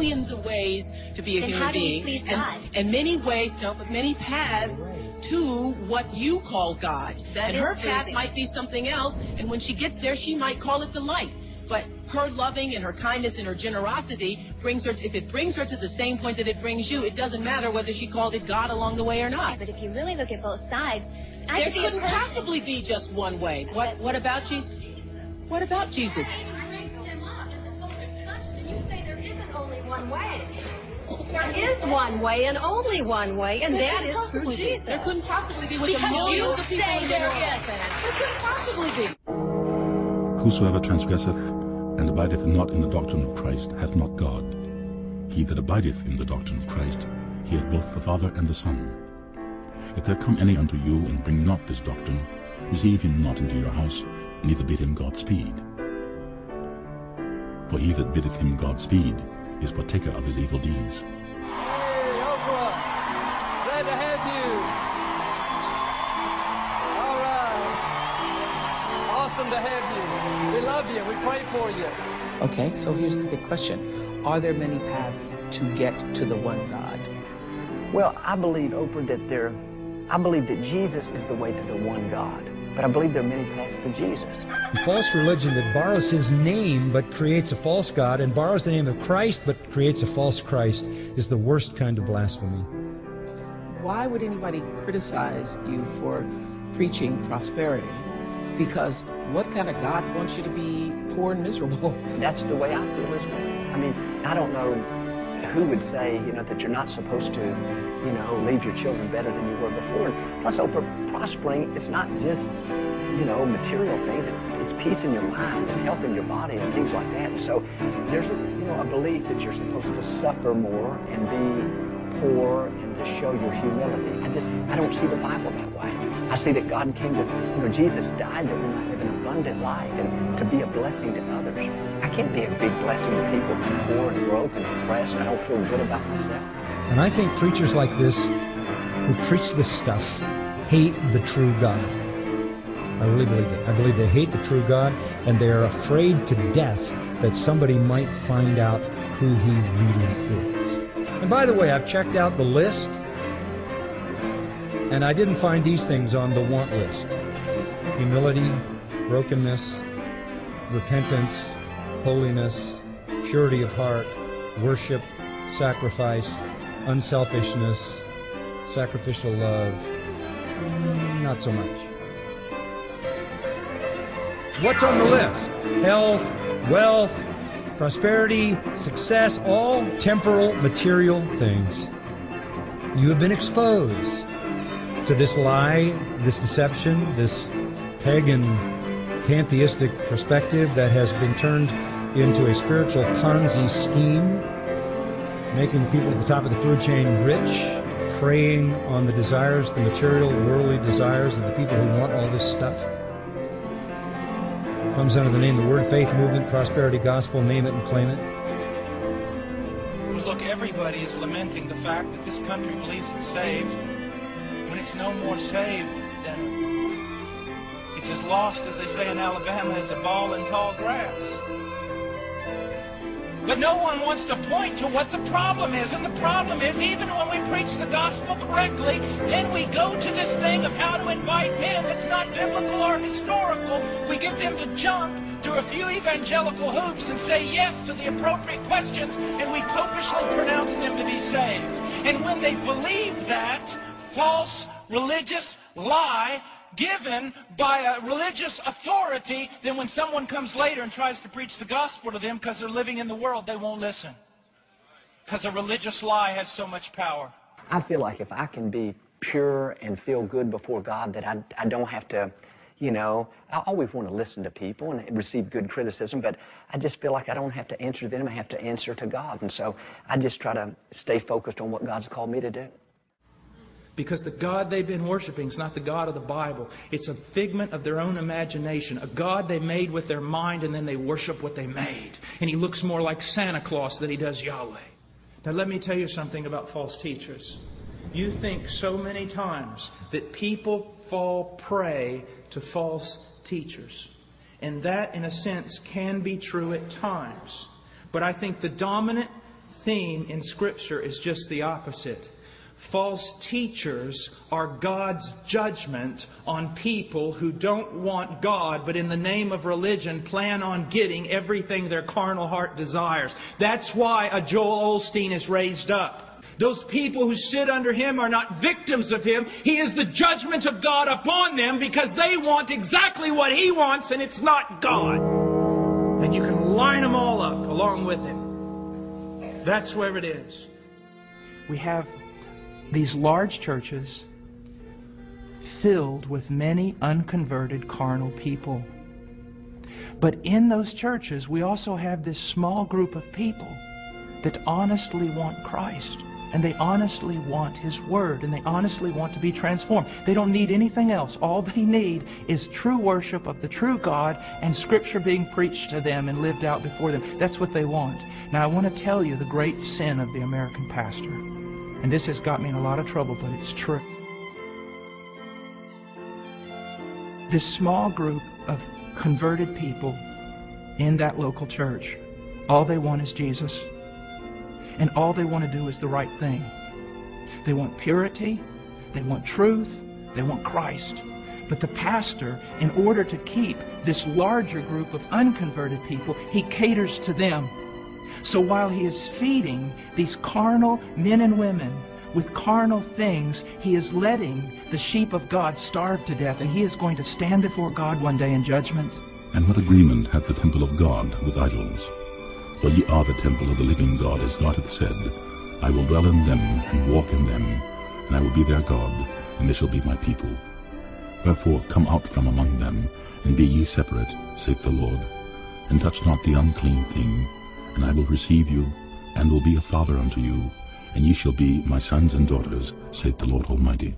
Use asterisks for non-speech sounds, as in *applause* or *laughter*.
millions of ways to be a Then human being. please and, God? and many ways, no, but many paths to what you call God. That and her path pleasing. might be something else, and when she gets there, she might call it the light. But her loving and her kindness and her generosity brings her, if it brings her to the same point that it brings you, it doesn't matter whether she called it God along the way or not. but if you really look at both sides, I There could couldn't possibly be just one way. What, what about Jesus? What about Jesus? You say there isn't only one way. There is one way and only one way, and that is through Jesus. There couldn't possibly be with the Because you millions of people say in the there world. isn't. There couldn't possibly be. Whosoever transgresseth and abideth not in the doctrine of Christ hath not God. He that abideth in the doctrine of Christ, he hath both the Father and the Son. If there come any unto you and bring not this doctrine, receive him not into your house, neither bid him Godspeed. For he that biddeth him Godspeed is partaker of his evil deeds. Hey, Oprah. Glad to have you. All right. Awesome to have you. We love you. We pray for you. Okay, so here's the big question. Are there many paths to get to the one God? Well, I believe, Oprah, that there, I believe that Jesus is the way to the one God. But I believe there are many paths to Jesus. false religion that borrows his name but creates a false God and borrows the name of Christ but creates a false Christ is the worst kind of blasphemy. Why would anybody criticize you for preaching prosperity? Because what kind of God wants you to be poor and miserable? That's the way I feel as well. I mean, I don't know who would say, you know, that you're not supposed to, you know, leave your children better than you were before. Plus, Oprah, prospering, it's not just, you know, material things. It, it's peace in your mind and health in your body and things like that. And so there's, a, you know, a belief that you're supposed to suffer more and be poor and to show your humility. I just, I don't see the Bible that way. I see that God came to, you know, Jesus died that we might live an abundant life and to be a blessing to others. Can't be a big blessing to people who are poor and broke and depressed and I don't feel good about myself. And I think preachers like this who preach this stuff hate the true God. I really believe it. I believe they hate the true God and they are afraid to death that somebody might find out who he really is. And by the way, I've checked out the list and I didn't find these things on the want list humility, brokenness, repentance, holiness, purity of heart, worship, sacrifice, unselfishness, sacrificial love. Not so much. What's on the list? Health, wealth, prosperity, success, all temporal, material things. You have been exposed to this lie, this deception, this pagan pantheistic perspective that has been turned into a spiritual Ponzi scheme, making people at the top of the food chain rich, preying on the desires, the material, worldly desires of the people who want all this stuff. Comes under the name the Word Faith Movement, Prosperity Gospel, name it and claim it. Look, everybody is lamenting the fact that this country believes it's saved when it's no more saved than it's as lost, as they say in Alabama, as a ball in tall grass. But no one wants to point to what the problem is. And the problem is, even when we preach the gospel correctly, then we go to this thing of how to invite men that's not biblical or historical. We get them to jump through a few evangelical hoops and say yes to the appropriate questions, and we popishly pronounce them to be saved. And when they believe that false religious lie given by a religious authority, then when someone comes later and tries to preach the gospel to them because they're living in the world, they won't listen. Because a religious lie has so much power. I feel like if I can be pure and feel good before God, that I, I don't have to, you know, I always want to listen to people and receive good criticism, but I just feel like I don't have to answer them. I have to answer to God. And so I just try to stay focused on what God's called me to do. Because the God they've been worshiping is not the God of the Bible. It's a figment of their own imagination, a God they made with their mind and then they worship what they made. And he looks more like Santa Claus than he does Yahweh. Now, let me tell you something about false teachers. You think so many times that people fall prey to false teachers. And that, in a sense, can be true at times. But I think the dominant theme in Scripture is just the opposite. False teachers are God's judgment on people who don't want God, but in the name of religion plan on getting everything their carnal heart desires. That's why a Joel Osteen is raised up. Those people who sit under him are not victims of him. He is the judgment of God upon them because they want exactly what he wants and it's not God. And you can line them all up along with him. That's where it is. We have these large churches filled with many unconverted carnal people. But in those churches, we also have this small group of people that honestly want Christ. And they honestly want His Word. And they honestly want to be transformed. They don't need anything else. All *laughs* they need is true worship of the true God and Scripture being preached to them and lived out before them. That's what they want. Now, I want to tell you the great sin of the American pastor. And this has got me in a lot of trouble, but it's true. This small group of converted people in that local church, all they want is Jesus. And all they want to do is the right thing. They want purity, they want truth, they want Christ. But the pastor, in order to keep this larger group of unconverted people, he caters to them. So while he is feeding these carnal men and women with carnal things, he is letting the sheep of God starve to death, and he is going to stand before God one day in judgment. And what agreement hath the temple of God with idols? For ye are the temple of the living God, as God hath said, I will dwell in them and walk in them, and I will be their God, and they shall be my people. Wherefore come out from among them, and be ye separate, saith the Lord, and touch not the unclean thing, and I will receive you, and will be a father unto you, and ye shall be my sons and daughters, saith the Lord Almighty.